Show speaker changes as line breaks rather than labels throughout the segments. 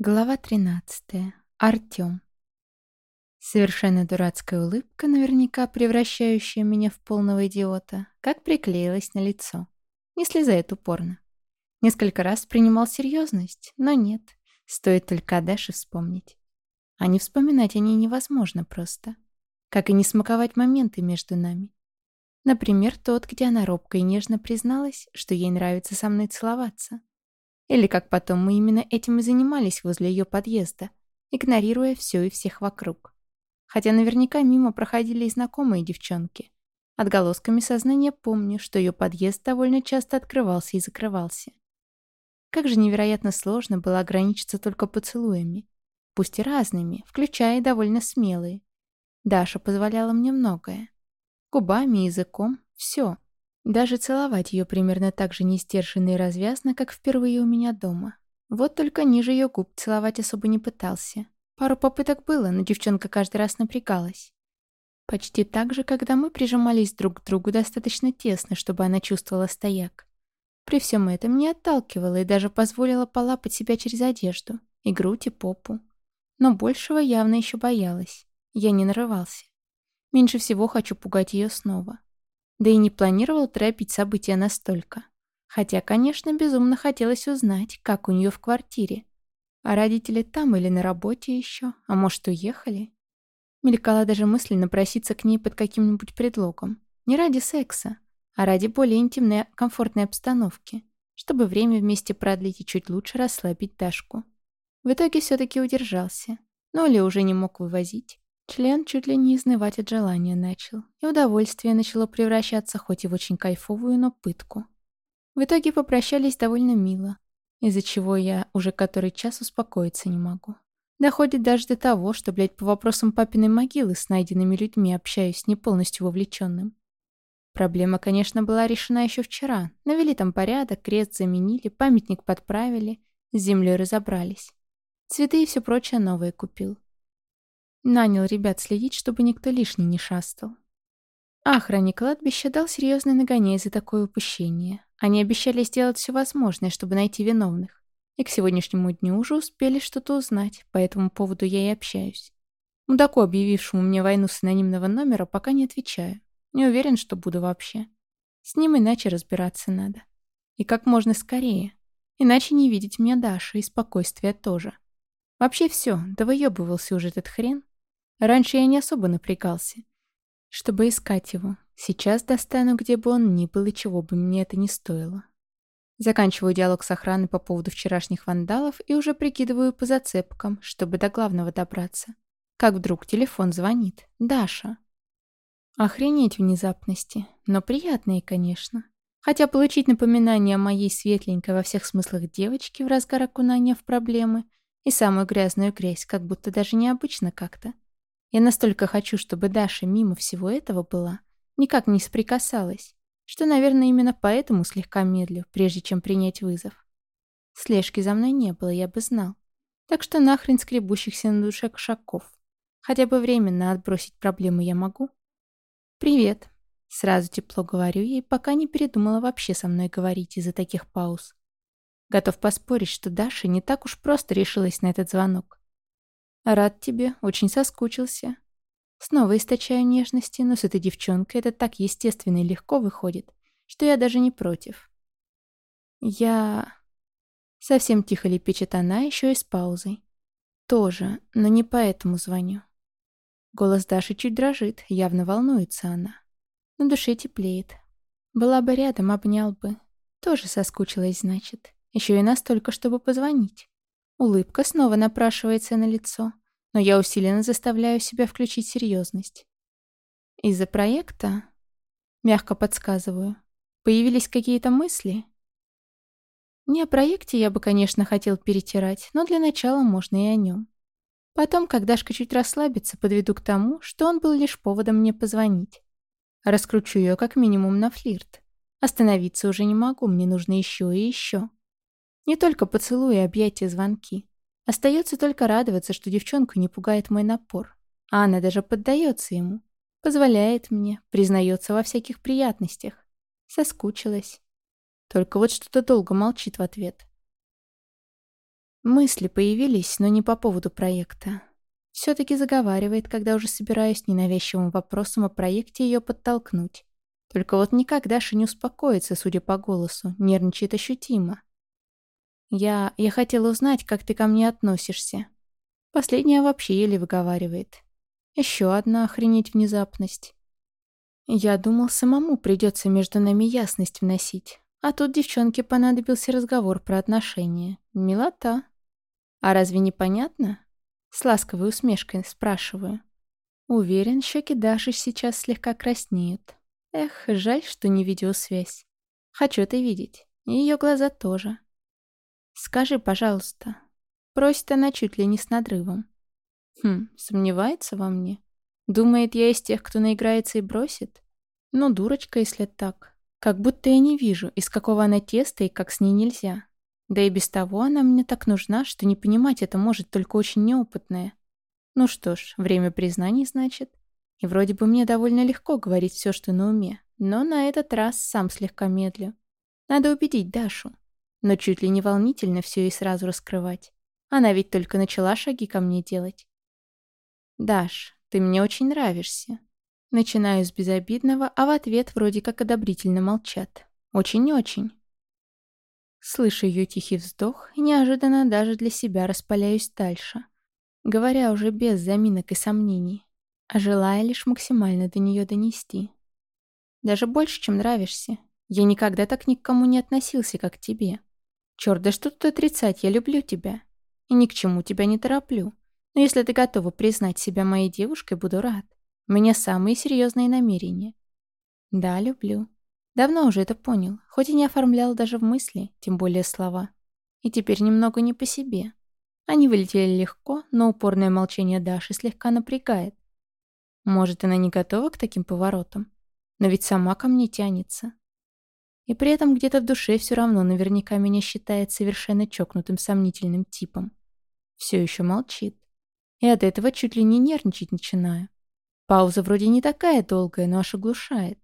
Глава 13. Артём. Совершенно дурацкая улыбка, наверняка превращающая меня в полного идиота, как приклеилась на лицо. Не слезает упорно. Несколько раз принимал серьезность, но нет. Стоит только о Даше вспомнить. А не вспоминать о ней невозможно просто. Как и не смаковать моменты между нами. Например, тот, где она робко и нежно призналась, что ей нравится со мной целоваться. Или как потом мы именно этим и занимались возле ее подъезда, игнорируя все и всех вокруг. Хотя наверняка мимо проходили и знакомые девчонки. Отголосками сознания помню, что ее подъезд довольно часто открывался и закрывался. Как же невероятно сложно было ограничиться только поцелуями. Пусть и разными, включая и довольно смелые. Даша позволяла мне многое. Губами, языком, все. Даже целовать ее примерно так же нестерженно и развязно, как впервые у меня дома. Вот только ниже ее губ целовать особо не пытался. Пару попыток было, но девчонка каждый раз напрягалась. Почти так же, когда мы прижимались друг к другу достаточно тесно, чтобы она чувствовала стояк. При всем этом не отталкивала и даже позволила полапать себя через одежду, и грудь, и попу. Но большего явно еще боялась. Я не нарывался. Меньше всего хочу пугать ее снова. Да и не планировал торопить события настолько. Хотя, конечно, безумно хотелось узнать, как у нее в квартире. А родители там или на работе еще, а может, уехали? Мелькала даже мысль напроситься к ней под каким-нибудь предлогом. Не ради секса, а ради более интимной, комфортной обстановки, чтобы время вместе продлить и чуть лучше расслабить Дашку. В итоге все-таки удержался. Ну или уже не мог вывозить. Член чуть ли не изнывать от желания начал, и удовольствие начало превращаться хоть и в очень кайфовую, но пытку. В итоге попрощались довольно мило, из-за чего я уже который час успокоиться не могу. Доходит даже до того, что, блядь, по вопросам папиной могилы с найденными людьми общаюсь не полностью вовлеченным. Проблема, конечно, была решена еще вчера. Навели там порядок, крест заменили, памятник подправили, с землей разобрались. Цветы и все прочее новое купил. Нанял ребят следить, чтобы никто лишний не шастал. А охранник кладбища дал серьезный нагоняй за такое упущение. Они обещали сделать все возможное, чтобы найти виновных. И к сегодняшнему дню уже успели что-то узнать, по этому поводу я и общаюсь. Мудаку, объявившему мне войну с анонимного номера, пока не отвечаю. Не уверен, что буду вообще. С ним иначе разбираться надо. И как можно скорее. Иначе не видеть меня Даша и спокойствия тоже. Вообще все, да выебывался уже этот хрен. Раньше я не особо напрягался, чтобы искать его. Сейчас достану, где бы он ни был и чего бы мне это ни стоило. Заканчиваю диалог с охраной по поводу вчерашних вандалов и уже прикидываю по зацепкам, чтобы до главного добраться. Как вдруг телефон звонит. Даша. Охренеть внезапности, но приятные, конечно. Хотя получить напоминание о моей светленькой во всех смыслах девочке в разгар окунания в проблемы и самую грязную грязь как будто даже необычно как-то. Я настолько хочу, чтобы Даша мимо всего этого была, никак не соприкасалась, что, наверное, именно поэтому слегка медлю, прежде чем принять вызов. Слежки за мной не было, я бы знал. Так что нахрен скребущихся на душе кошаков. Хотя бы временно отбросить проблемы я могу. «Привет», — сразу тепло говорю ей, пока не передумала вообще со мной говорить из-за таких пауз. Готов поспорить, что Даша не так уж просто решилась на этот звонок. Рад тебе, очень соскучился. Снова источаю нежности, но с этой девчонкой это так естественно и легко выходит, что я даже не против. Я... Совсем тихо лепечет она, еще и с паузой. Тоже, но не поэтому звоню. Голос Даши чуть дрожит, явно волнуется она. На душе теплеет. Была бы рядом, обнял бы. Тоже соскучилась, значит. Еще и настолько, чтобы позвонить. Улыбка снова напрашивается на лицо, но я усиленно заставляю себя включить серьезность. Из-за проекта, мягко подсказываю, появились какие-то мысли? Не о проекте я бы, конечно, хотел перетирать, но для начала можно и о нем. Потом, когда Дашка чуть расслабится, подведу к тому, что он был лишь поводом мне позвонить. Раскручу ее как минимум на флирт. Остановиться уже не могу, мне нужно еще и еще. Не только поцелуи, объятия, звонки. Остается только радоваться, что девчонку не пугает мой напор. А она даже поддается ему. Позволяет мне, признается во всяких приятностях. Соскучилась. Только вот что-то долго молчит в ответ. Мысли появились, но не по поводу проекта. Все-таки заговаривает, когда уже собираюсь ненавязчивым вопросом о проекте ее подтолкнуть. Только вот никак Даша не успокоится, судя по голосу, нервничает ощутимо. Я... я хотела узнать, как ты ко мне относишься. Последняя вообще еле выговаривает. Еще одна охренеть внезапность. Я думал, самому придется между нами ясность вносить. А тут девчонке понадобился разговор про отношения. Милота. А разве не понятно? С ласковой усмешкой спрашиваю. Уверен, щеки Даши сейчас слегка краснеют. Эх, жаль, что не видеосвязь. Хочу это видеть. И ее глаза тоже. Скажи, пожалуйста. Просит она чуть ли не с надрывом. Хм, сомневается во мне? Думает, я из тех, кто наиграется и бросит? Ну, дурочка, если так. Как будто я не вижу, из какого она теста и как с ней нельзя. Да и без того она мне так нужна, что не понимать это может только очень неопытная. Ну что ж, время признаний, значит. И вроде бы мне довольно легко говорить все, что на уме. Но на этот раз сам слегка медлю. Надо убедить Дашу. Но чуть ли не волнительно все и сразу раскрывать. Она ведь только начала шаги ко мне делать. «Даш, ты мне очень нравишься». Начинаю с безобидного, а в ответ вроде как одобрительно молчат. Очень-очень. Слышу ее тихий вздох и неожиданно даже для себя распаляюсь дальше, говоря уже без заминок и сомнений, а желая лишь максимально до нее донести. Даже больше, чем нравишься. Я никогда так ни к кому не относился, как к тебе. Черт, да что тут отрицать, я люблю тебя. И ни к чему тебя не тороплю. Но если ты готова признать себя моей девушкой, буду рад. У меня самые серьезные намерения. Да, люблю. Давно уже это понял, хоть и не оформлял даже в мысли, тем более слова. И теперь немного не по себе. Они вылетели легко, но упорное молчание Даши слегка напрягает. Может, она не готова к таким поворотам? Но ведь сама ко мне тянется. И при этом где-то в душе все равно наверняка меня считает совершенно чокнутым сомнительным типом. Все еще молчит. И от этого чуть ли не нервничать начинаю. Пауза вроде не такая долгая, но аж оглушает.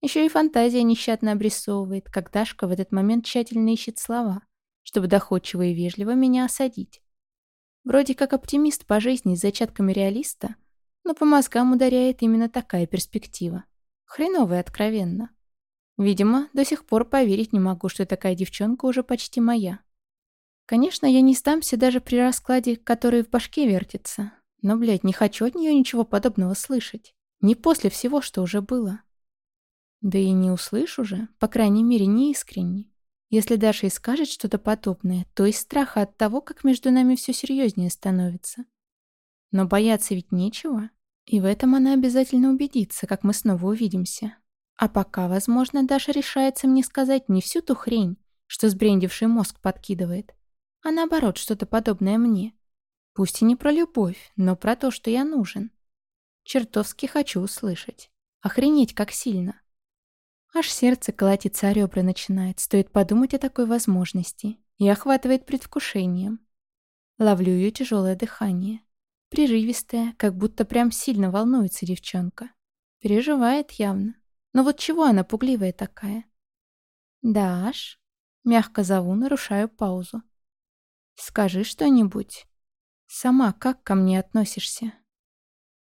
Еще и фантазия нещадно обрисовывает, как Дашка в этот момент тщательно ищет слова, чтобы доходчиво и вежливо меня осадить. Вроде как оптимист по жизни с зачатками реалиста, но по мозгам ударяет именно такая перспектива. Хреновая откровенно. Видимо, до сих пор поверить не могу, что такая девчонка уже почти моя. Конечно, я не сдамся даже при раскладе, который в башке вертится. Но, блядь, не хочу от нее ничего подобного слышать. Не после всего, что уже было. Да и не услышу же, по крайней мере, не искренне. Если Даша и скажет что-то подобное, то из страха от того, как между нами все серьезнее становится. Но бояться ведь нечего. И в этом она обязательно убедится, как мы снова увидимся. А пока, возможно, Даша решается мне сказать не всю ту хрень, что сбрендивший мозг подкидывает, а наоборот, что-то подобное мне. Пусть и не про любовь, но про то, что я нужен. Чертовски хочу услышать. Охренеть, как сильно. Аж сердце колотится, а ребра начинает. Стоит подумать о такой возможности. И охватывает предвкушением. Ловлю ее тяжелое дыхание. Прерывистое, как будто прям сильно волнуется девчонка. Переживает явно. Но вот чего она пугливая такая? «Даш?» Мягко зову, нарушаю паузу. «Скажи что-нибудь. Сама как ко мне относишься?»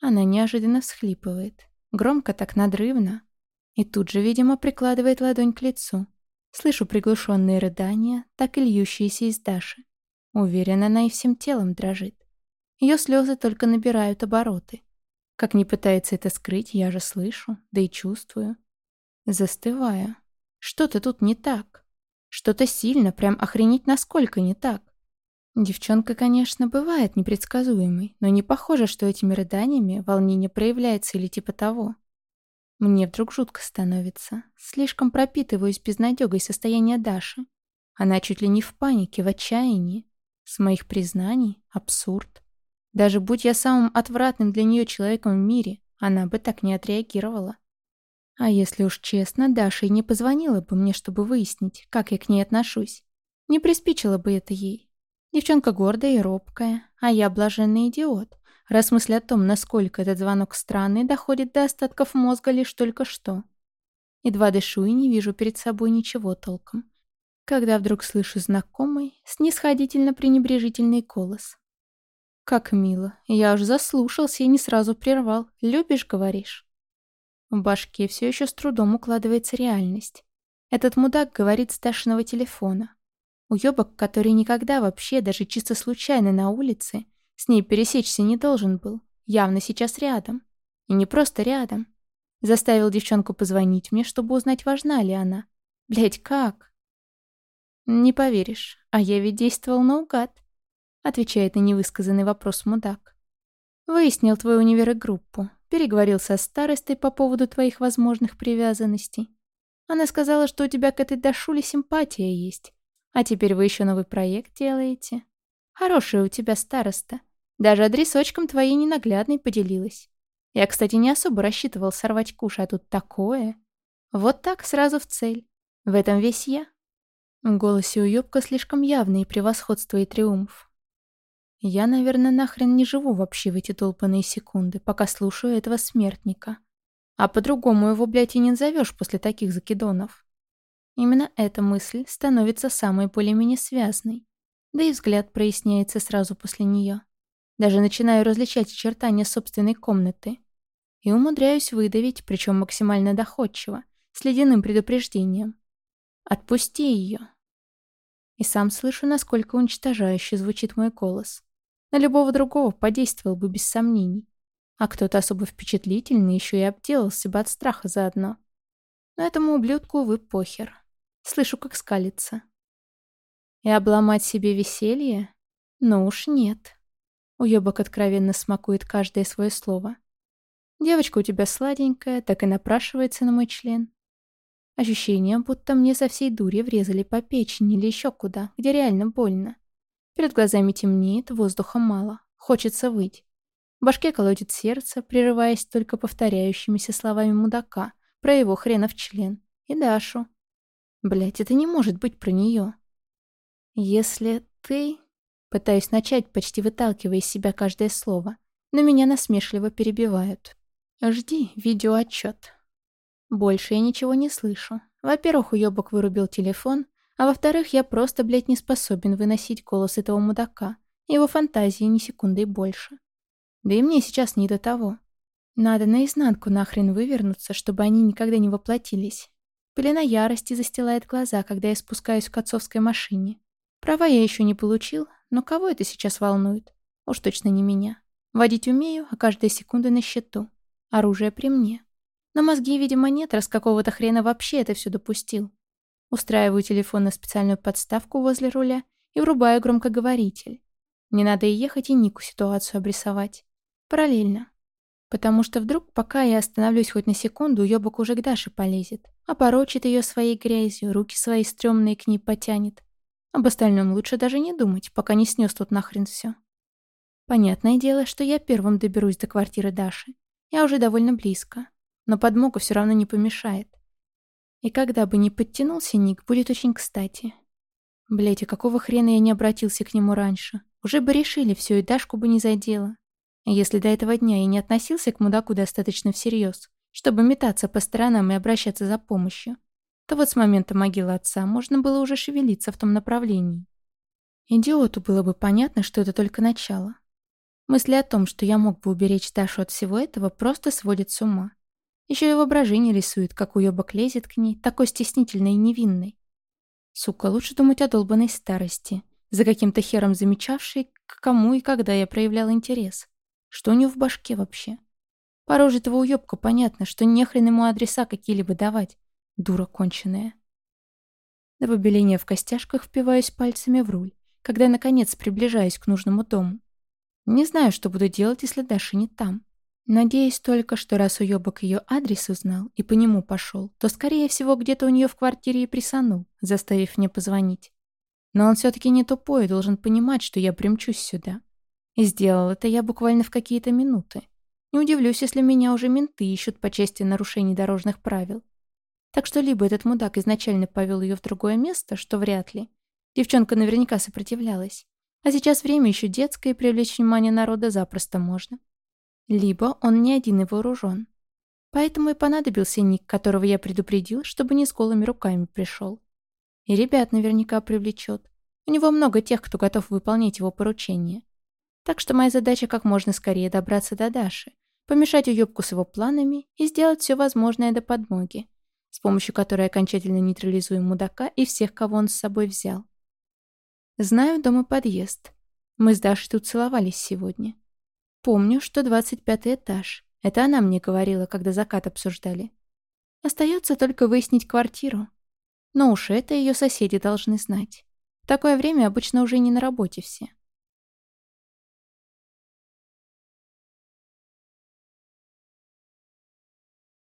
Она неожиданно всхлипывает. Громко так надрывно, и тут же, видимо, прикладывает ладонь к лицу. Слышу приглушенные рыдания, так и льющиеся из Даши. Уверена, она и всем телом дрожит. Ее слезы только набирают обороты. Как не пытается это скрыть, я же слышу, да и чувствую. Застываю. Что-то тут не так. Что-то сильно, прям охренеть насколько не так. Девчонка, конечно, бывает непредсказуемой, но не похоже, что этими рыданиями волнение проявляется или типа того. Мне вдруг жутко становится. Слишком пропитываюсь безнадёгой состояния Даши. Она чуть ли не в панике, в отчаянии. С моих признаний — абсурд. Даже будь я самым отвратным для нее человеком в мире, она бы так не отреагировала. А если уж честно, Даша и не позвонила бы мне, чтобы выяснить, как я к ней отношусь. Не приспичило бы это ей. Девчонка гордая и робкая, а я блаженный идиот, раз мысль о том, насколько этот звонок странный, доходит до остатков мозга лишь только что. Едва дышу и не вижу перед собой ничего толком. Когда вдруг слышу знакомый, снисходительно-пренебрежительный голос. Как мило. Я аж заслушался и не сразу прервал. Любишь, говоришь? В башке все еще с трудом укладывается реальность. Этот мудак говорит с Дашиного телефона. Уёбок, который никогда вообще, даже чисто случайно на улице, с ней пересечься не должен был, явно сейчас рядом. И не просто рядом. Заставил девчонку позвонить мне, чтобы узнать, важна ли она. Блять, как? Не поверишь, а я ведь действовал наугад. Отвечает на невысказанный вопрос мудак. Выяснил твою универ и группу. Переговорил со старостой по поводу твоих возможных привязанностей. Она сказала, что у тебя к этой Дашуле симпатия есть. А теперь вы еще новый проект делаете. Хорошая у тебя староста. Даже адресочком твоей ненаглядной поделилась. Я, кстати, не особо рассчитывал сорвать куш, а тут такое. Вот так, сразу в цель. В этом весь я. В голосе уёбка слишком явный превосходство и триумф. Я, наверное, нахрен не живу вообще в эти толпанные секунды, пока слушаю этого смертника. А по-другому его, блядь, и не назовешь после таких закидонов. Именно эта мысль становится самой более-менее связной. Да и взгляд проясняется сразу после нее. Даже начинаю различать очертания собственной комнаты. И умудряюсь выдавить, причем максимально доходчиво, с ледяным предупреждением. «Отпусти ее!» И сам слышу, насколько уничтожающе звучит мой голос. На любого другого подействовал бы без сомнений. А кто-то особо впечатлительный еще и обделался бы от страха заодно. Но этому ублюдку, увы, похер. Слышу, как скалится. И обломать себе веселье? Ну уж нет. Уёбок откровенно смакует каждое свое слово. Девочка у тебя сладенькая, так и напрашивается на мой член. Ощущение, будто мне со всей дури врезали по печени или еще куда, где реально больно. Перед глазами темнеет, воздуха мало. Хочется выть. В башке колотит сердце, прерываясь только повторяющимися словами мудака про его хренов член. И Дашу. Блять, это не может быть про нее. Если ты... Пытаюсь начать, почти выталкивая из себя каждое слово, но меня насмешливо перебивают. Жди видеоотчет. Больше я ничего не слышу. Во-первых, уёбок вырубил телефон, а во-вторых, я просто, блядь, не способен выносить голос этого мудака. Его фантазии ни секунды больше. Да и мне сейчас не до того. Надо наизнанку нахрен вывернуться, чтобы они никогда не воплотились. Пелена ярости застилает глаза, когда я спускаюсь к отцовской машине. Права я еще не получил, но кого это сейчас волнует? Уж точно не меня. Водить умею, а каждая секунда на счету. Оружие при мне. Но мозги, видимо, нет, раз какого-то хрена вообще это все допустил. Устраиваю телефон на специальную подставку возле руля и врубаю громкоговоритель. Не надо и ехать, и Нику ситуацию обрисовать. Параллельно. Потому что вдруг, пока я остановлюсь хоть на секунду, ёбок уже к Даше полезет. Опорочит ее своей грязью, руки свои стрёмные к ней потянет. Об остальном лучше даже не думать, пока не снес тут нахрен все. Понятное дело, что я первым доберусь до квартиры Даши. Я уже довольно близко. Но подмога все равно не помешает. И когда бы ни подтянулся Ник, будет очень кстати. Блять, а какого хрена я не обратился к нему раньше? Уже бы решили все, и Дашку бы не задело. Если до этого дня я не относился к мудаку достаточно всерьез, чтобы метаться по сторонам и обращаться за помощью, то вот с момента могилы отца можно было уже шевелиться в том направлении. Идиоту было бы понятно, что это только начало. Мысли о том, что я мог бы уберечь Дашу от всего этого, просто сводят с ума. Еще и воображение рисует, как уебок лезет к ней, такой стеснительной и невинной. Сука, лучше думать о долбанной старости, за каким-то хером замечавшей, к кому и когда я проявлял интерес. Что у нее в башке вообще? По роже этого уебка понятно, что нехрен ему адреса какие-либо давать. Дура конченая. До побеления в костяшках впиваюсь пальцами в руль, когда, наконец, приближаюсь к нужному дому. Не знаю, что буду делать, если Даша не там. Надеюсь только, что раз уёбок ее адрес узнал и по нему пошел, то, скорее всего, где-то у нее в квартире и присанул, заставив мне позвонить. Но он все-таки не тупой и должен понимать, что я примчусь сюда. И сделал это я буквально в какие-то минуты. Не удивлюсь, если меня уже менты ищут по части нарушений дорожных правил. Так что либо этот мудак изначально повел ее в другое место, что вряд ли. Девчонка наверняка сопротивлялась. А сейчас время еще детское, и привлечь внимание народа запросто можно. Либо он не один и вооружен. Поэтому и понадобился Ник, которого я предупредил, чтобы не с голыми руками пришел. И ребят наверняка привлечет. У него много тех, кто готов выполнять его поручения. Так что моя задача как можно скорее добраться до Даши, помешать уёбку с его планами и сделать все возможное до подмоги, с помощью которой окончательно нейтрализую мудака и всех, кого он с собой взял. Знаю дом и подъезд. Мы с Дашей тут целовались сегодня. Помню, что 25 этаж. Это она мне говорила, когда закат обсуждали. Остается только выяснить квартиру. Но уж это ее соседи должны знать. В такое время обычно уже не на работе все.